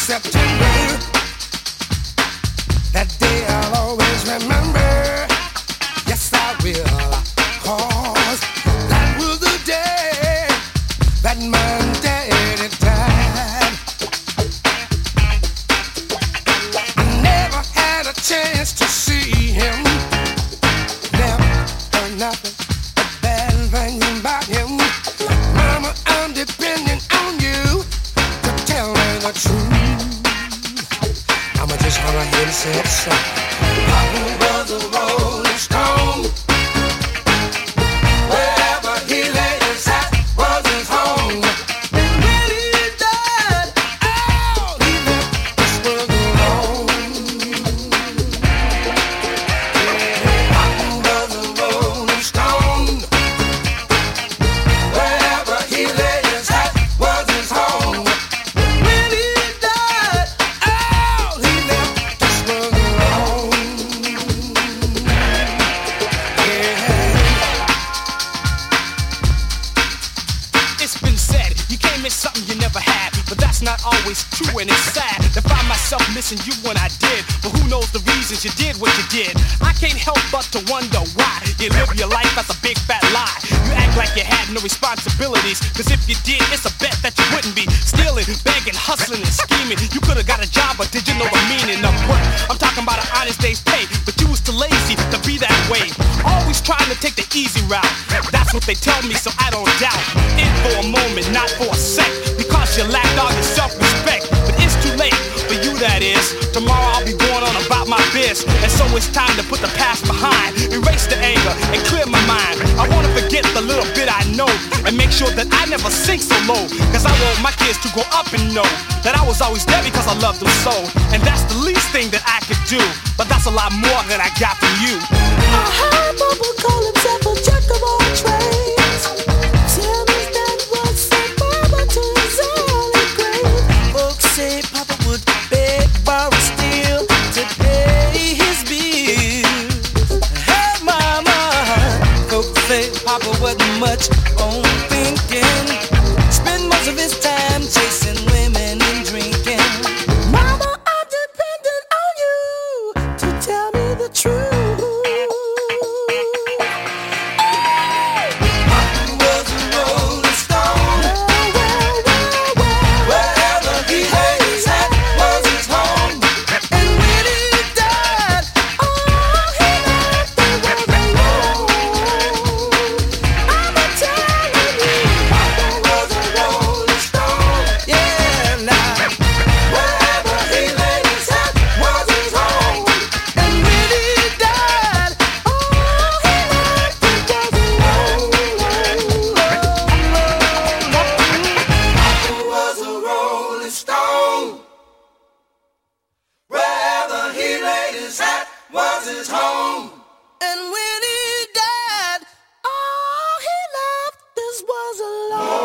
September. That day I'll always remember. Yes, I will. I'ma just hold out here and say what's up. Brother. Not always true and it's sad to find myself missing you when I did. But who knows the reasons you did what you did? I can't help but to wonder why you live your life as a big fat lie. You act like you had no responsibilities. Cause if you did, it's a bet that you wouldn't be stealing, begging, hustling, and scheming. You could have got a job, but did you know the meaning of work? I'm talking about an honest day's pay, but you was too lazy to be that way. Always trying to take the easy route. That that's what they tell me, so I don't doubt. In for a moment, not for a sec. Because you lacked all your self respect. But it's too late for you, that is. Tomorrow I'll be going on about my biz. And so it's time to put the past behind. Erase the anger and clear my mind. I wanna forget the little bit I know. And make sure that I never sink so low. Cause I want my kids to grow up and know that I was always there because I loved them so. And that's the least thing that I could do. But that's a lot more than I got from you. I had Papa wasn't much. was his home. And when he died, all he left this was a love.